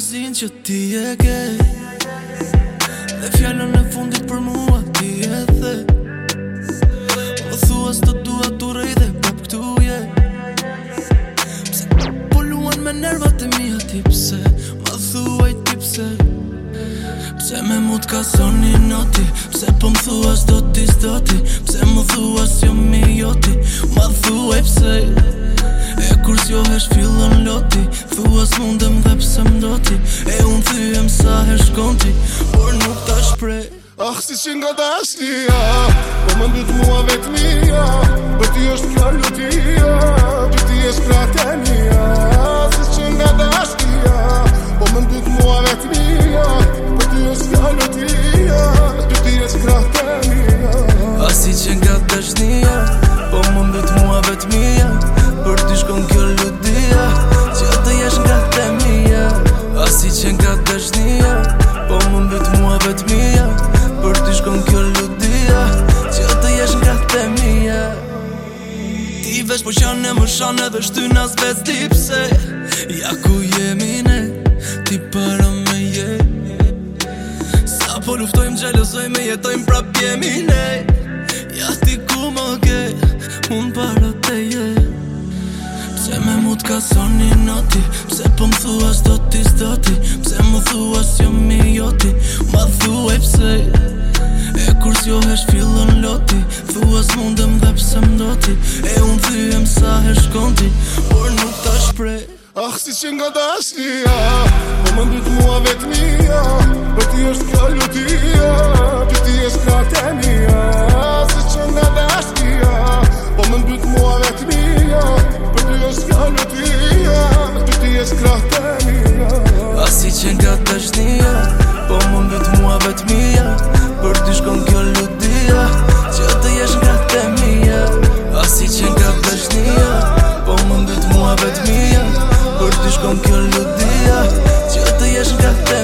zinë që ti e ke Dhe fjallën e fundit për mua ti e the Po thua s'to dua t'u rej dhe pop këtu je Pse po luan me nervat e mija ti pse Ma thua i ti pse Pse me mut ka soni noti Pse po më thua s'doti s'doti Pse më thua s'jo mi joti Ma thua e pse E kur s'jo hesh fillon loti Thua s'mundem dhe pse m'doti E unë thyem sa hesh konti Por nuk ta shprej Ah, si që nga ta është një, Po më ndytë mua vetë ja Për ti është për t'i shkon kjo ludia Që të jesh nga të mija Ti vesh po qënë e më shonë edhe shty në asbet t'i pse Ja ku jemi ne, ti para me je Sa po luftojmë gjelësojmë E jetojmë prap jemi ne Ja ti ku më ke Unë para te je Pse me mut ka soni në ti, pse po më thua s'do ti s'do ti Pse më thua s'jo mi jo hesh fillon loti Thua s'mundem dhe pse mdoti E unë thyem sa hesh konti Por nuk ta shprej Ah, si që nga ta Po më ndyt mua vetëmia Për ti është kjo lutia Për ti është ka temia Si që nga ta Po më ndyt mua vetëmia Për ti është kjo lutia Për ti është ka Ah, si që nga ta shkon këllu lutia Që të jesh nga te